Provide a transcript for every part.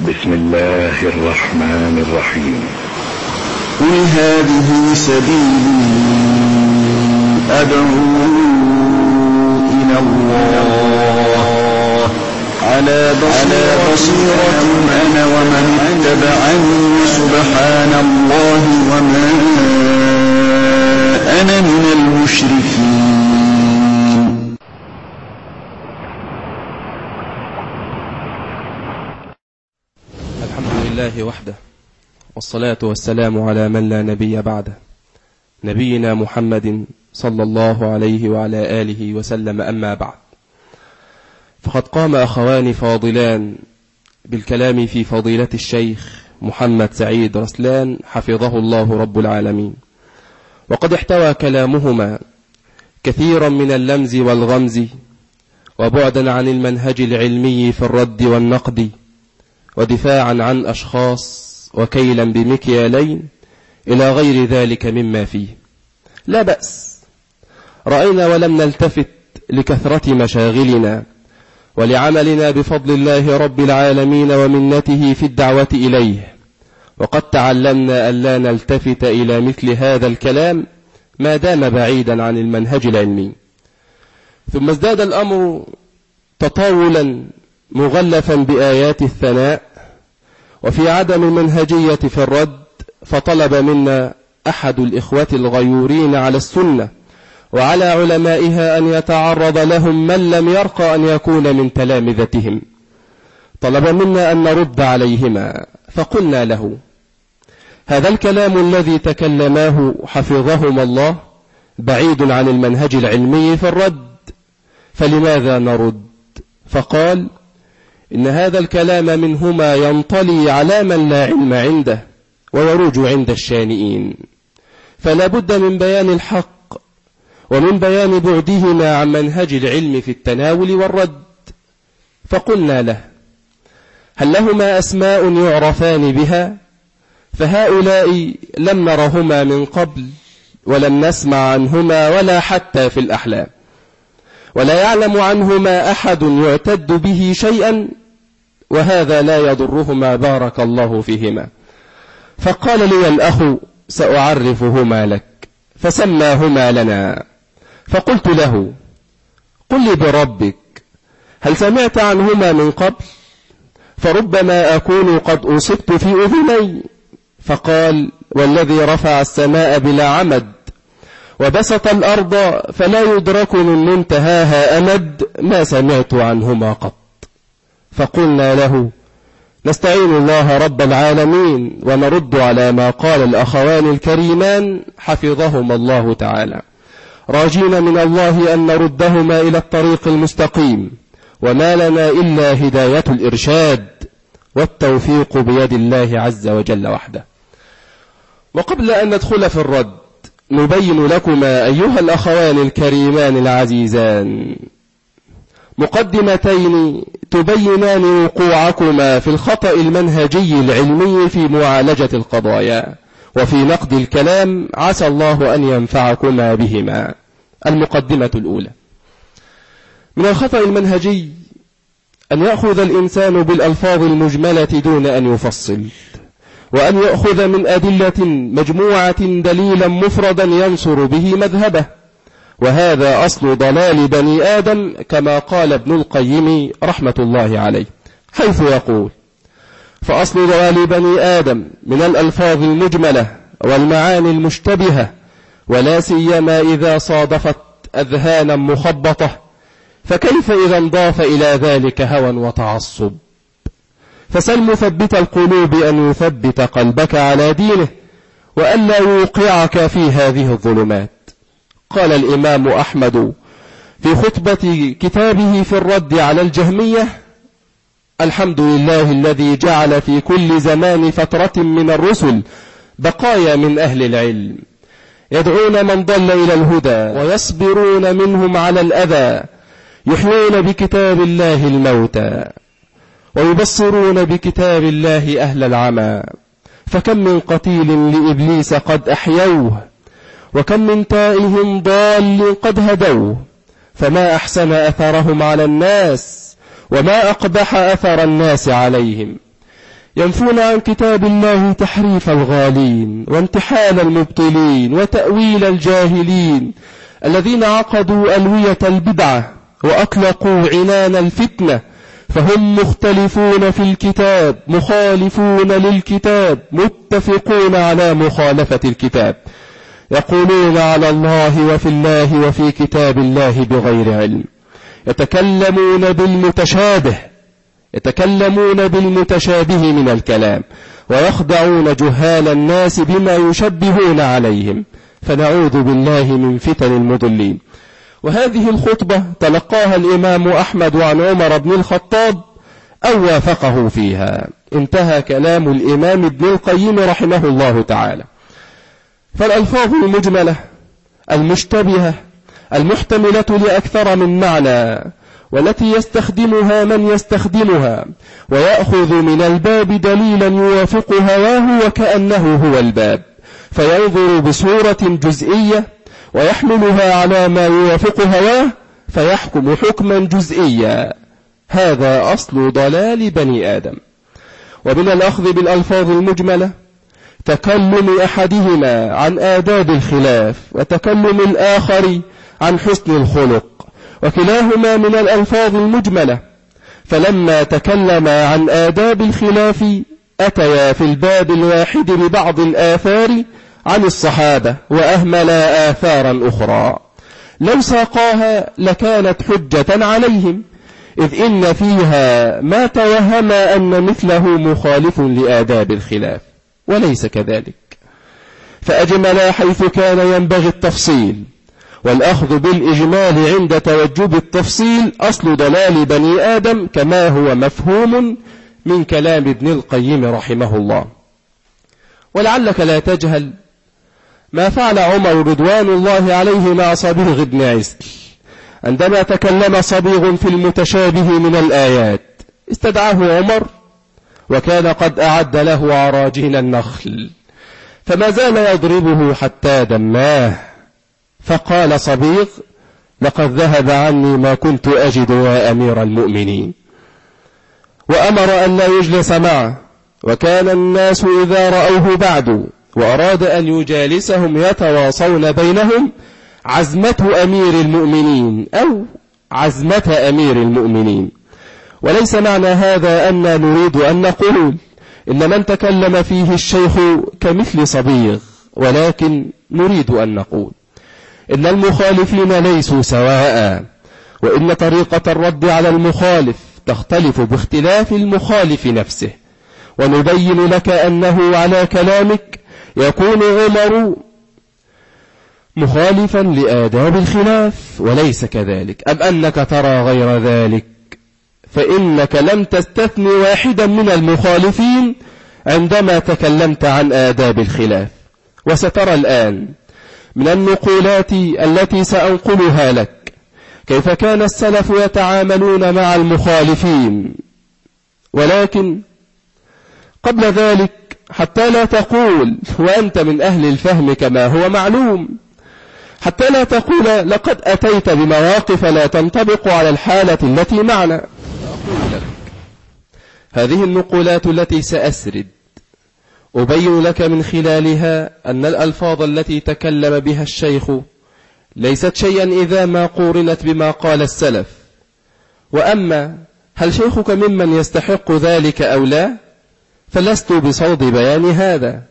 بسم الله الرحمن الرحيم. قل هذه سبيلي أدعو إلى الله. على بصيرة أنا ومن اتبعني سبحان الله وما أنا من المشركين الحمد لله وحده والصلاة والسلام على من لا نبي بعده نبينا محمد صلى الله عليه وعلى آله وسلم أما بعد. فقد قام أخوان فاضلان بالكلام في فضيلة الشيخ محمد سعيد رسلان حفظه الله رب العالمين. وقد احتوى كلامهما كثيرا من اللمز والغمز وبعدا عن المنهج العلمي في الرد والنقد ودفاعا عن أشخاص وكيلا بمكيالين إلى غير ذلك مما فيه. لا بأس. رأينا ولم نلتفت لكثرة مشاغلنا ولعملنا بفضل الله رب العالمين ومنته في الدعوة إليه. وقد تعلمنا أن لا نلتفت إلى مثل هذا الكلام ما دام بعيدا عن المنهج العلمي. ثم ازداد الأمر تطاولا مغلفا بآيات الثناء وفي عدم المنهجية في الرد فطلب منا أحد الإخوة الغيورين على السنة وعلى علمائها أن يتعرض لهم من لم يرقى أن يكون من تلامذتهم. طلب منا أن نرد عليهما فقلنا له هذا الكلام الذي تكلماه حفظهما الله بعيد عن المنهج العلمي في الرد فلماذا نرد؟ فقال إن هذا الكلام منهما ينطلي على من لا علم عنده ويروج عند الشانئين. فلا بد من بيان الحق ومن بيان بعدهما عن منهج العلم في التناول والرد. فقلنا له هل لهما أسماء يعرفان بها؟ فهؤلاء لم نرهما من قبل ولم نسمع عنهما ولا حتى في الأحلام. ولا يعلم عنهما أحد يعتد به شيئا وهذا لا يضرهما بارك الله فيهما. فقال لي الأخ سأعرفهما لك فسماهما لنا. فقلت له قل لي بربك هل سمعت عنهما من قبل؟ فربما أكون قد أصبت في أذني. فقال والذي رفع السماء بلا عمد وبسط الأرض فلا يدرك من منتهاها أمد ما سمعت عنهما قط. فقلنا له نستعين الله رب العالمين ونرد على ما قال الأخوان الكريمان حفظهما الله تعالى. راجين من الله أن نردهما إلى الطريق المستقيم وما لنا إلا هداية الإرشاد والتوفيق بيد الله عز وجل وحده. وقبل أن ندخل في الرد نبين لكما أيها الأخوان الكريمان العزيزان مقدمتين تبينان وقوعكما في الخطأ المنهجي العلمي في معالجة القضايا. وفي نقد الكلام عسى الله أن ينفعكما بهما. المقدمة الأولى. من الخطأ المنهجي أن يأخذ الإنسان بالألفاظ المجملة دون أن يفصل وأن يأخذ من أدلة مجموعة دليلا مفردا ينصر به مذهبه. وهذا أصل ضلال بني آدم كما قال ابن القيم رحمة الله عليه حيث يقول فأصل ضلال بني آدم من الألفاظ المجملة والمعاني المشتبهة ولا سيما إذا صادفت أذهانا مخبطة فكيف إذا انضاف إلى ذلك هوى وتعصب؟ فسل مثبت القلوب أن يثبت قلبك على دينه وألا يوقعك في هذه الظلمات. قال الإمام أحمد في خطبة كتابه في الرد على الجهمية الحمد لله الذي جعل في كل زمان فترة من الرسل بقايا من أهل العلم. يدعون من ضل إلى الهدى ويصبرون منهم على الأذى يحيون بكتاب الله الموتى ويبصرون بكتاب الله أهل العمى. فكم من قتيل لإبليس قد أحيوه وكم من تائه ضال قد هدوه فما أحسن أثرهم على الناس وما أقبح أثر الناس عليهم. ينفون عن كتاب الله تحريف الغالين وانتحال المبطلين وتأويل الجاهلين الذين عقدوا ألوية البدعة وأطلقوا عنان الفتنة فهم مختلفون في الكتاب مخالفون للكتاب متفقون على مخالفة الكتاب. يقولون على الله وفي الله وفي كتاب الله بغير علم. يتكلمون بالمتشابه يتكلمون بالمتشابه من الكلام ويخدعون جهال الناس بما يشبهون عليهم. فنعوذ بالله من فتن المضلين. وهذه الخطبة تلقاها الإمام أحمد عن عمر بن الخطاب أو وافقه فيها. انتهى كلام الإمام ابن القيم رحمه الله تعالى. فالألفاظ المجملة المشتبهة المحتملة لأكثر من معنى والتي يستخدمها من يستخدمها ويأخذ من الباب دليلا يوافق هواه وكأنه هو الباب فينظر بصورة جزئية ويحملها على ما يوافق هواه فيحكم حكما جزئيا. هذا أصل ضلال بني آدم. ومن الأخذ بالألفاظ المجملة تكلم أحدهما عن آداب الخلاف وتكلم الآخر عن حسن الخلق وكلاهما من الألفاظ المجملة. فلما تكلما عن آداب الخلاف أتيا في الباب الواحد ببعض الآثار عن الصحابة وأهملا آثارا أخرى. لو ساقاها لكانت حجة عليهم إذ إن فيها ما توهم أن مثله مخالف لآداب الخلاف. وليس كذلك. فأجملا حيث كان ينبغي التفصيل والأخذ بالإجمال عند توجب التفصيل أصل ضلال بني آدم كما هو مفهوم من كلام ابن القيم رحمه الله. ولعلك لا تجهل ما فعل عمر رضوان الله عليه مع صبيغ بن عسل عندما تكلم صبيغ في المتشابه من الآيات استدعاه عمر وكان قد أعد له عراجين النخل. فما زال يضربه حتى دماه. فقال صبيغ لقد ذهب عني ما كنت أجد يا أمير المؤمنين. وأمر أن لا يجلس معه. وكان الناس إذا رأوه بعد وأراد أن يجالسهم يتواصون بينهم عزمة أمير المؤمنين أو عزمة أمير المؤمنين. وليس معنى هذا أن نريد أن نقول إن من تكلم فيه الشيخ كمثل صبيغ ولكن نريد أن نقول إن المخالفين ليسوا سواء وإن طريقة الرد على المخالف تختلف باختلاف المخالف نفسه ونبين لك أنه على كلامك يكون عمر مخالفا لآداب الخلاف وليس كذلك. أم أنك ترى غير ذلك؟ فإنك لم تستثن واحدا من المخالفين عندما تكلمت عن آداب الخلاف. وسترى الآن من النقولات التي سأنقلها لك كيف كان السلف يتعاملون مع المخالفين. ولكن قبل ذلك حتى لا تقول وأنت من أهل الفهم كما هو معلوم حتى لا تقول لقد أتيت بمواقف لا تنطبق على الحالة التي معنا. هذه النقولات التي سأسرد. أبين لك من خلالها أن الألفاظ التي تكلم بها الشيخ ليست شيئا إذا ما قورنت بما قال السلف. وأما هل شيخك ممن يستحق ذلك أو لا؟ فلست بصوت بيان هذا.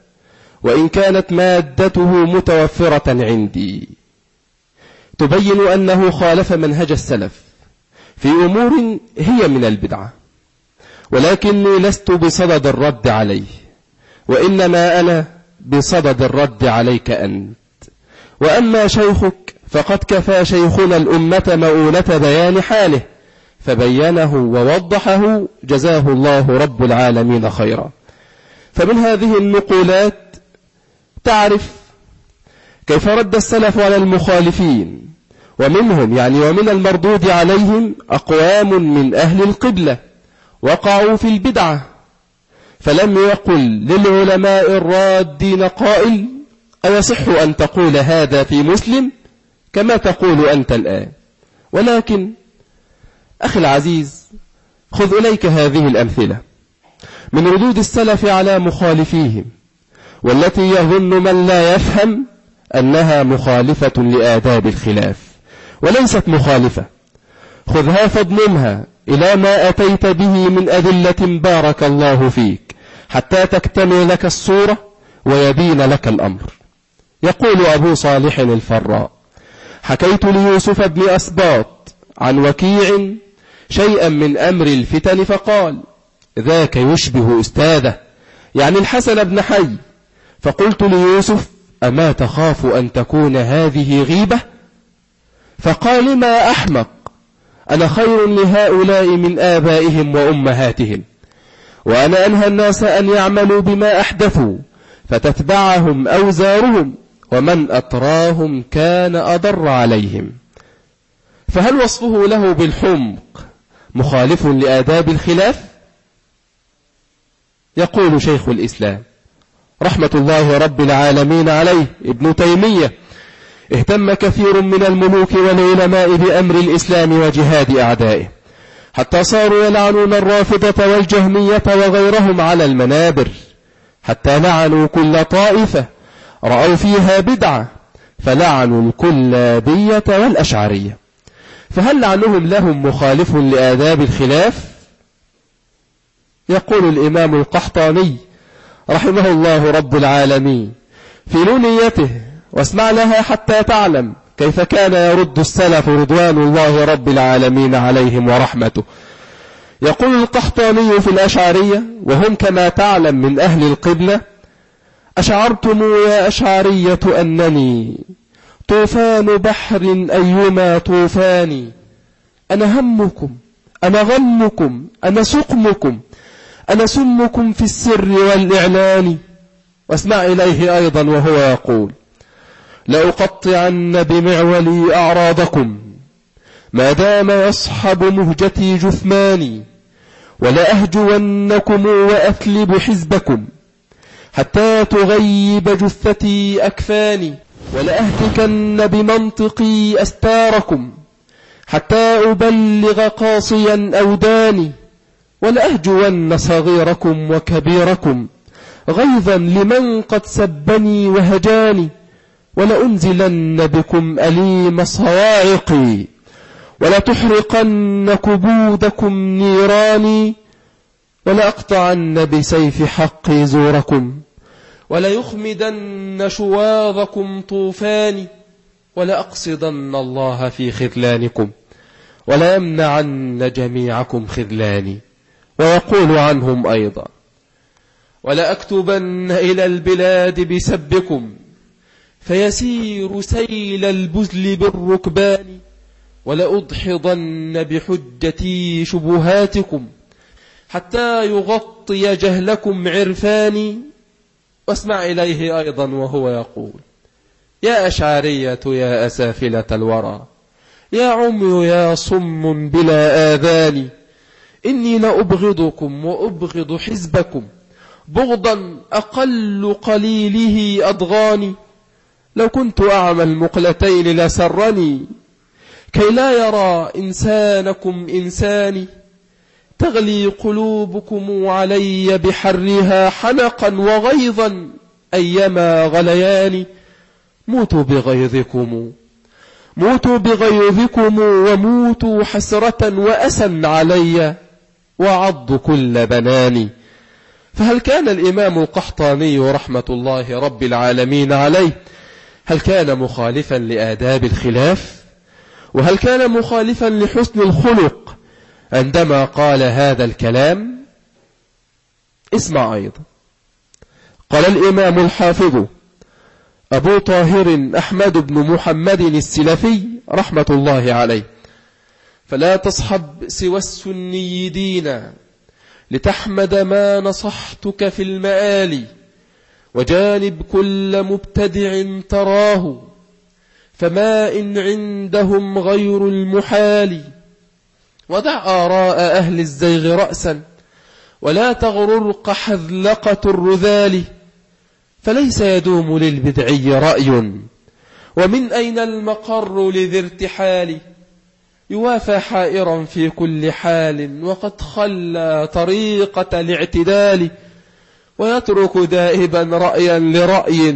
وإن كانت مادته متوفرة عندي. تبين أنه خالف منهج السلف. في أمور هي من البدعة. ولكني لست بصدد الرد عليه وإنما أنا بصدد الرد عليك أنت. وأما شيخك فقد كفى شيخنا الأمة مؤونة بيان حاله فبينه ووضحه جزاه الله رب العالمين خيرا. فمن هذه النقولات تعرف كيف رد السلف على المخالفين ومنهم يعني ومن المردود عليهم أقوام من أهل القبلة. وقعوا في البدعة فلم يقل للعلماء الرادين قائل أيصح أن تقول هذا في مسلم كما تقول أنت الآن؟ ولكن أخي العزيز خذ إليك هذه الأمثلة. من ردود السلف على مخالفيهم والتي يظن من لا يفهم أنها مخالفة لآداب الخلاف وليست مخالفة. خذها فاضممها. إلى ما أتيت به من أدلة بارك الله فيك حتى تكتمل لك الصورة ويبين لك الأمر. يقول أبو صالح الفراء حكيت ليوسف بن أسباط عن وكيع شيئا من أمر الفتن فقال ذاك يشبه أستاذه يعني الحسن بن حي. فقلت ليوسف أما تخاف أن تكون هذه غيبة؟ فقال ما أحمق. أنا خير لهؤلاء من آبائهم وأمهاتهم. وأنا أنهى الناس أن يعملوا بما أحدثوا فتتبعهم أوزارهم ومن أطراهم كان أضر عليهم. فهل وصفه له بالحمق مخالف لآداب الخلاف؟ يقول شيخ الإسلام رحمة الله رب العالمين عليه ابن تيمية اهتم كثير من الملوك والعلماء بأمر الإسلام وجهاد أعدائه. حتى صاروا يلعنون الرافضة والجهمية وغيرهم على المنابر. حتى لعنوا كل طائفة. رأوا فيها بدعة. فلعنوا الكلابية والأشعرية. فهل لعنهم لهم مخالف لآداب الخلاف؟ يقول الإمام القحطاني رحمه الله رب العالمين في نونيته واسمع لها حتى تعلم كيف كان يرد السلف رضوان الله رب العالمين عليهم ورحمته. يقول القحطاني في الأشعرية وهم كما تعلم من أهل القبلة أشعرتم يا أشعرية أنني طوفان بحر أيما طوفان أنا همكم أنا غمكم أنا سقمكم أنا سمكم في السر والإعلان. واسمع إليه أيضا وهو يقول لأقطعن بمعولي أعراضكم. ما دام يصحب مهجتي جثماني ولأهجونكم وأثلب حزبكم. حتى تغيب جثتي أكفاني ولأهتكن بمنطقي أستاركم. حتى أبلغ قاصيا أوداني ولأهجون صغيركم وكبيركم. غيظا لمن قد سبني وهجاني. ولأنزلن بكم أليم صواعقي ولتحرقن كبودكم نيراني ولأقطعن بسيف حقي زوركم وليخمدن شواظكم طوفاني ولأقصدن الله في خذلانكم وليمنعن جميعكم خذلاني ويقول عنهم أيضا ولأكتبن إلى البلاد بسبكم فيسير سيل البزل بالركبان ولأضحضن بحجتي شبهاتكم حتى يغطي جهلكم عرفاني. واسمع إليه أيضا وهو يقول يا أشعرية يا أسافلة الورى يا عمي يا صم بلا آذان إني لأبغضكم وأبغض حزبكم بغضا أقل قليله أضغاني. لو كنت أعمى المقلتين لسرني. كي لا يرى إنسانكم إنساني. تغلي قلوبكم علي بحرها حنقا وغيظا أيما غليان موتوا بغيظكم. موتوا بغيظكم وموتوا حسرة وأسا علي وعض كل بناني. فهل كان الإمام القحطاني رحمة الله رب العالمين عليه هل كان مخالفا لآداب الخلاف؟ وهل كان مخالفا لحسن الخلق عندما قال هذا الكلام؟ اسمع أيضا. قال الإمام الحافظ أبو طاهر أحمد بن محمد السلفي رحمة الله عليه فلا تصحب سوى السني دينا لتحمد ما نصحتك في المآل. وجانب كل مبتدع تراه فما إن عندهم غير المحال. ودع آراء أهل الزيغ رأسا ولا تغررق حذلقة الرذال. فليس يدوم للبدعي رأي. ومن أين المقر لذي ارتحال؟ يوافى حائرا في كل حال وقد خلى طريقة الاعتدال. ويترك دائبا رأيا لرأي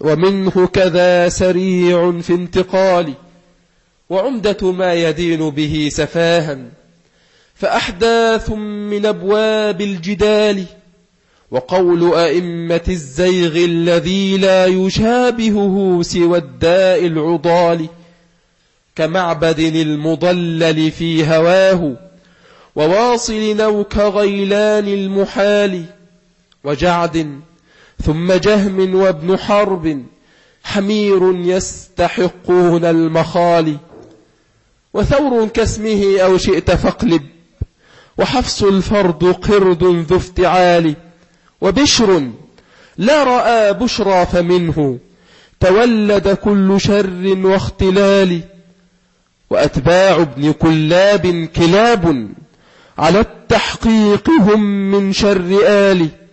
ومنه كذا سريع في انتقال وعمدة ما يدين به سفاها. فأحداث من أبواب الجدال وقول أئمة الزيغ الذي لا يشابهه سوى الداء العضال كمعبد المضلل في هواه وواصل نوك غيلان المحال. وجعد ثم جهم وابن حرب حمير يستحقون المخال. وثور كاسمه أو شئت فاقلب. وحفص الفرد قرد ذو افتعال. وبشر لا رأى بشرى فمنه. تولد كل شر واختلال. وأتباع ابن كلاب كلاب. على التحقيق هم من شر آل.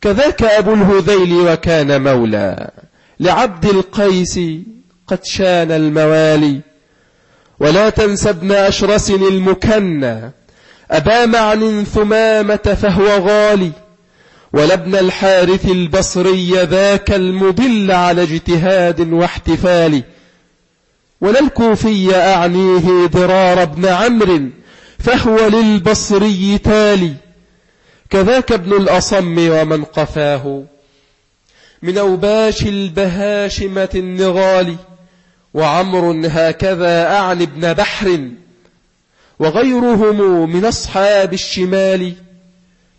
كذاك أبو الهذيل وكان مولى. لعبد القيس قد شان الموالي. ولا تنس ابن أشرس المكنى. أبا معن ثمامة فهو غالي. ولا ابن الحارث البصري ذاك المضل على اجتهاد واحتفال. ولا الكوفي أعنيه ضرار ابن عمرو. فهو للبصري تالي. كذاك ابن الأصم ومن قفاه. من أوباش البهاشمة النغال وعمر هكذا أعن ابن بحر وغيرهم من أصحاب الشمال.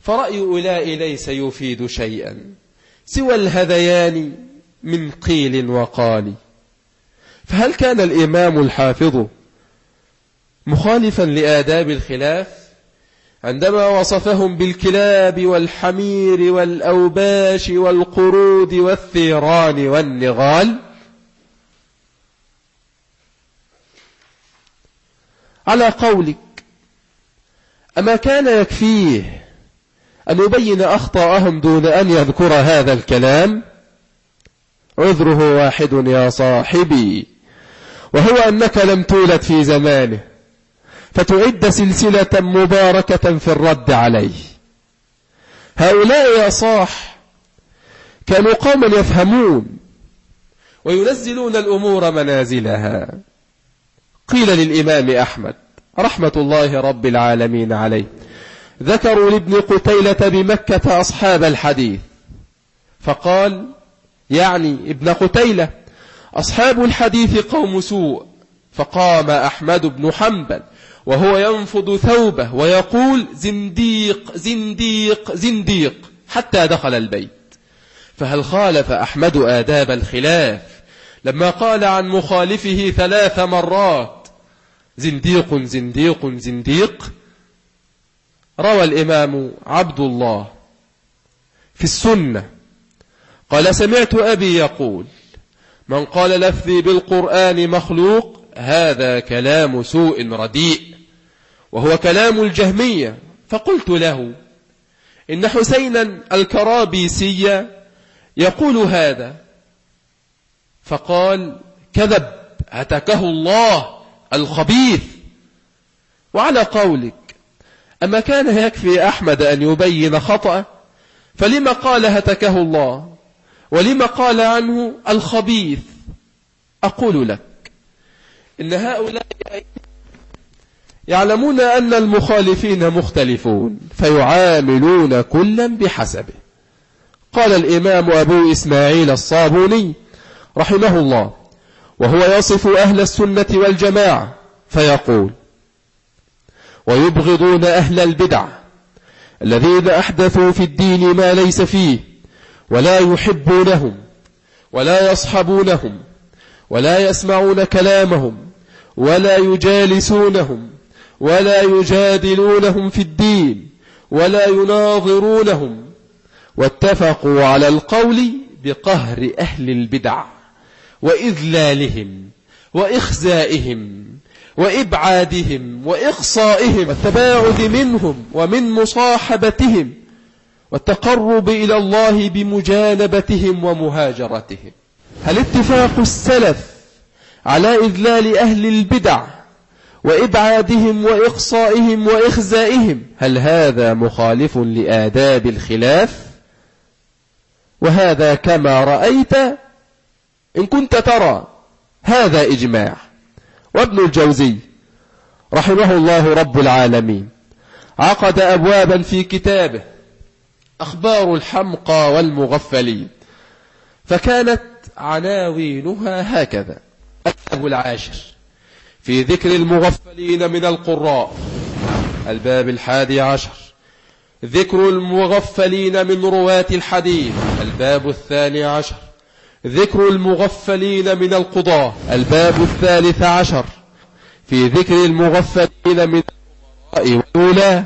فرأي أولاء ليس يفيد شيئا سوى الهذيان من قيل وقال. فهل كان الإمام الحافظ مخالفا لآداب الخلاف؟ عندما وصفهم بالكلاب والحمير والأوباش والقرود والثيران والنغال على قولك أما كان يكفيه أن يبين أخطاءهم دون أن يذكر هذا الكلام؟ عذره واحد يا صاحبي وهو أنك لم تولد في زمانه. فتعد سلسلة مباركة في الرد عليه. هؤلاء يا صاح كانوا قوما يفهمون وينزلون الأمور منازلها. قيل للإمام أحمد رحمة الله رب العالمين عليه ذكروا لابن قتيلة بمكة أصحاب الحديث. فقال يعني ابن قتيلة أصحاب الحديث قوم سوء. فقام أحمد بن حنبل وهو ينفض ثوبه ويقول زنديق زنديق زنديق حتى دخل البيت. فهل خالف أحمد آداب الخلاف؟ لما قال عن مخالفه ثلاث مرات زنديق زنديق زنديق روى الإمام عبد الله في السنة. قال سمعت أبي يقول من قال لفظي بالقرآن مخلوق هذا كلام سوء رديء. وهو كلام الجهمية. فقلت له إن حسينا الكرابيسي يقول هذا. فقال كذب هتكه الله الخبيث. وعلى قولك أما كان يكفي أحمد أن يبين خطأ فلما قال هتكه الله؟ ولما قال عنه الخبيث؟ أقول لك إن هؤلاء يعلمون أن المخالفين مختلفون فيعاملون كلا بحسبه. قال الإمام أبو إسماعيل الصابوني رحمه الله وهو يصف أهل السنة والجماعة فيقول ويبغضون أهل البدع الذين أحدثوا في الدين ما ليس فيه ولا يحبونهم ولا يصحبونهم ولا يسمعون كلامهم ولا يجالسونهم ولا يجادلونهم في الدين ولا يناظرونهم. واتفقوا على القول بقهر أهل البدع وإذلالهم وإخزائهم وإبعادهم وإقصائهم والتباعد منهم ومن مصاحبتهم والتقرب إلى الله بمجانبتهم ومهاجرتهم. هل اتفاق السلف على إذلال أهل البدع وإبعادهم وإقصائهم وإخزائهم. هل هذا مخالف لآداب الخلاف؟ وهذا كما رأيت إن كنت ترى. هذا إجماع. وابن الجوزي رحمه الله رب العالمين عقد أبوابا في كتابه أخبار الحمقى والمغفلين. فكانت عناوينها هكذا. الباب العاشر. في ذكر المغفلين من القراء. الباب الحادي عشر. ذكر المغفلين من رواة الحديث. الباب الثاني عشر. ذكر المغفلين من القضاة الباب الثالث عشر. في ذكر المغفلين من والولاة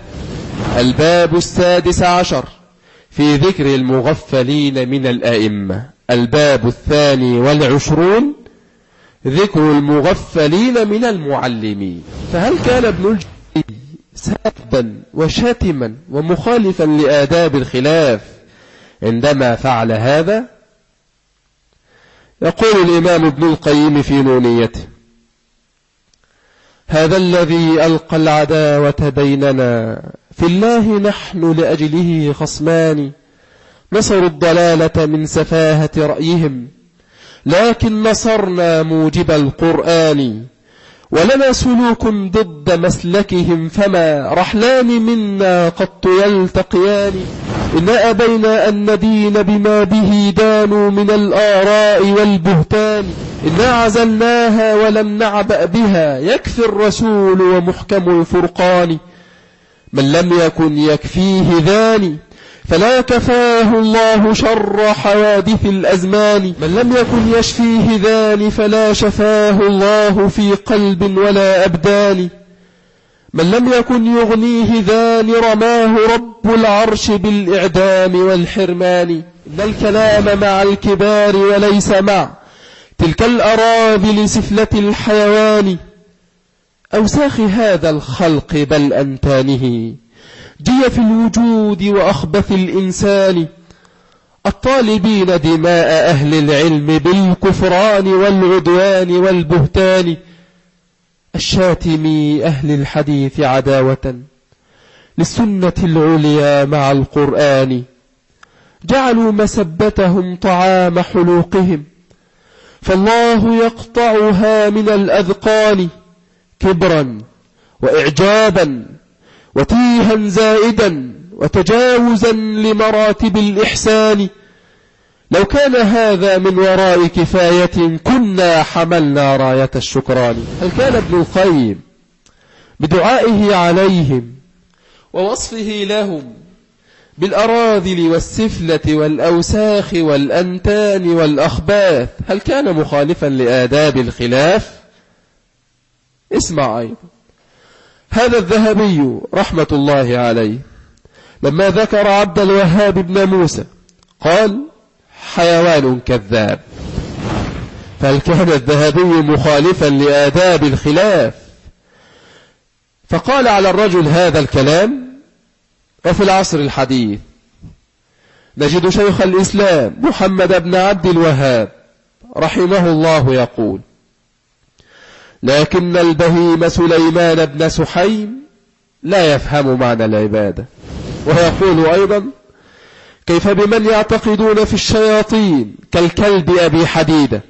الباب السادس عشر. في ذكر المغفلين من الأئمة. الباب الثاني والعشرون. ذكر المغفلين من المعلمين. فهل كان ابن الجزي سابا وشاتما ومخالفا لآداب الخلاف عندما فعل هذا؟ يقول الإمام ابن القيم في نونيته هذا الذي ألقى العداوة بيننا في الله نحن لأجله خصمان نصروا الضلالة من سفاهة رأيهم. لكن نصرنا موجب القرآن. ولنا سلوك ضد مسلكهم فما رحلان منا قط يلتقيان. إنا أبينا أن ندين بما به دانوا من الآراء والبهتان. إنا عزلناها ولم نعبأ بها. يكفي الرسول ومحكم الفرقان. من لم يكن يكفيه ذاني. فلا كفاه الله شر حوادث الأزمان. من لم يكن يشفيه ذان فلا شفاه الله في قلب ولا أبدان. من لم يكن يغنيه ذان رماه رب العرش بالإعدام والحرمان. إن الكلام مع الكبار وليس مع تلك الأراذل سفلة الحيوان. أوساخ هذا الخلق بل أنتانه. جي في الوجود وأخبث الإنسان. الطالبين دماء أهل العلم بالكفران والعدوان والبهتان. الشاتم أهل الحديث عداوة. للسنة العليا مع القرآن. جعلوا مسبتهم طعام حلوقهم. فالله يقطعها من الأذقان كبرا وإعجابا. وتيها زائدا وتجاوزا لمراتب الإحسان. لو كان هذا من وراء كفاية كنا حملنا راية الشكران. هل كان ابن القيم بدعائه عليهم ووصفه لهم بالأراذل والسفلة والأوساخ والأنتان والأخباث؟ هل كان مخالفا لآداب الخلاف؟ اسمع أيضا. هذا الذهبي رحمة الله عليه لما ذكر عبد الوهاب بن موسى قال حيوان كذاب. فهل كان الذهبي مخالفا لآداب الخلاف؟ فقال على الرجل هذا الكلام وفي العصر الحديث نجد شيخ الإسلام محمد بن عبد الوهاب رحمه الله يقول لكن البهيم سليمان بن سحيم لا يفهم معنى العبادة. ويقول أيضا كيف بمن يعتقدون في الشياطين كالكلب أبي حديدة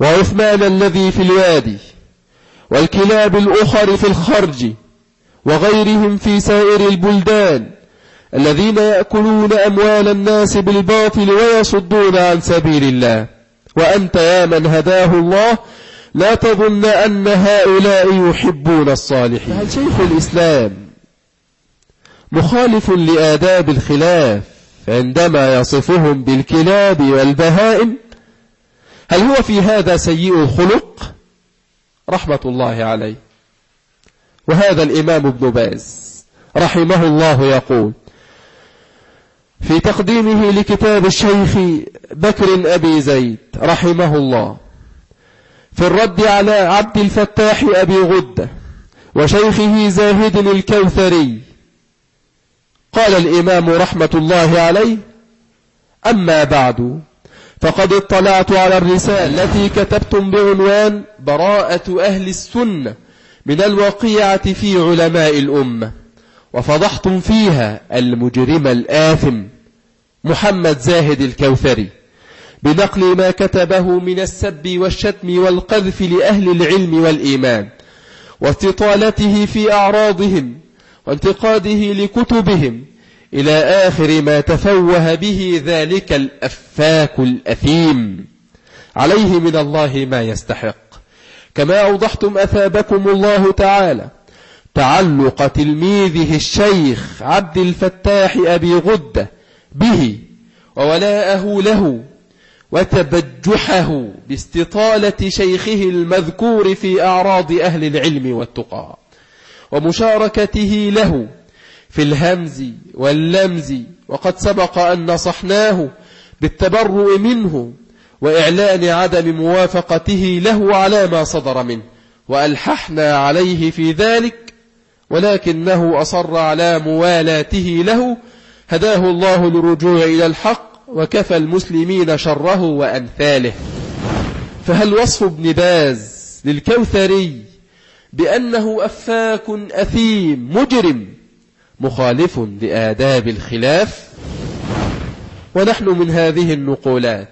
وعثمان الذي في الوادي والكلاب الأخر في الخرج وغيرهم في سائر البلدان الذين يأكلون أموال الناس بالباطل ويصدون عن سبيل الله. وأنت يا من هداه الله لا تظن أن هؤلاء يحبون الصالحين. هل شيخ الإسلام مخالف لآداب الخلاف عندما يصفهم بالكلاب والبهائم؟ هل هو في هذا سيء الخلق؟ رحمة الله عليه. وهذا الإمام ابن باز رحمه الله يقول في تقديمه لكتاب الشيخ بكر أبي زيد رحمه الله في الرد على عبد الفتاح أبي غدة وشيخه زاهد الكوثري. قال الإمام رحمة الله عليه أما بعد فقد اطلعت على الرسالة التي كتبتم بعنوان براءة أهل السنة من الوقيعة في علماء الأمة وفضحتم فيها المجرم الآثم محمد زاهد الكوثري. بنقل ما كتبه من السب والشتم والقذف لأهل العلم والإيمان واستطالته في أعراضهم وانتقاده لكتبهم إلى آخر ما تفوه به ذلك الأفاك الأثيم. عليه من الله ما يستحق. كما أوضحتم أثابكم الله تعالى تعلق تلميذه الشيخ عبد الفتاح أبي غدة به وولاءه له وتبجحه باستطالة شيخه المذكور في أعراض أهل العلم والتقى ومشاركته له في الهمز واللمز وقد سبق أن نصحناه بالتبرؤ منه وإعلان عدم موافقته له على ما صدر منه وألححنا عليه في ذلك ولكنه أصر على موالاته له هداه الله للرجوع إلى الحق وكفى المسلمين شره وأمثاله. فهل وصف ابن باز للكوثري بأنه أفاك أثيم مجرم مخالف لآداب الخلاف؟ ونحن من هذه النقولات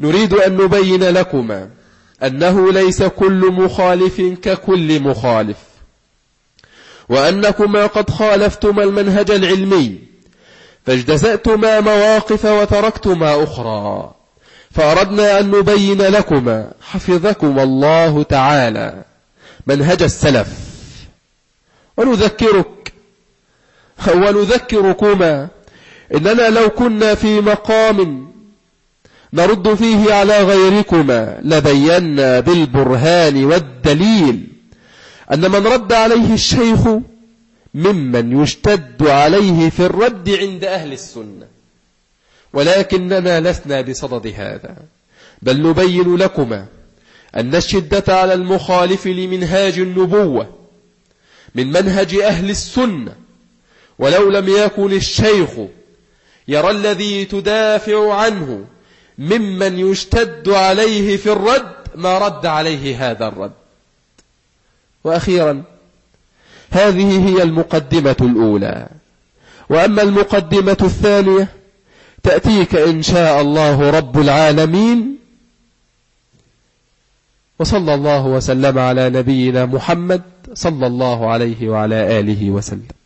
نريد أن نبين لكما أنه ليس كل مخالف ككل مخالف وأنكما قد خالفتما المنهج العلمي. فاجتزأتما مواقف وتركتما أخرى. فأردنا أن نبين لكما حفظكم الله تعالى منهج السلف. ونذكرك ونذكركما إننا لو كنا في مقام نرد فيه على غيركما لبينا بالبرهان والدليل أن من رد عليه الشيخ ممن يشتد عليه في الرد عند أهل السنة. ولكننا لسنا بصدد هذا. بل نبين لكما أن الشدة على المخالف لمنهاج النبوة من منهج أهل السنة. ولو لم يكن الشيخ يرى الذي تدافع عنه ممن يشتد عليه في الرد ما رد عليه هذا الرد. وأخيرا هذه هي المقدمة الأولى. وأما المقدمة الثانية تأتيك إن شاء الله رب العالمين وصلى الله وسلم على نبينا محمد صلى الله عليه وعلى آله وسلم.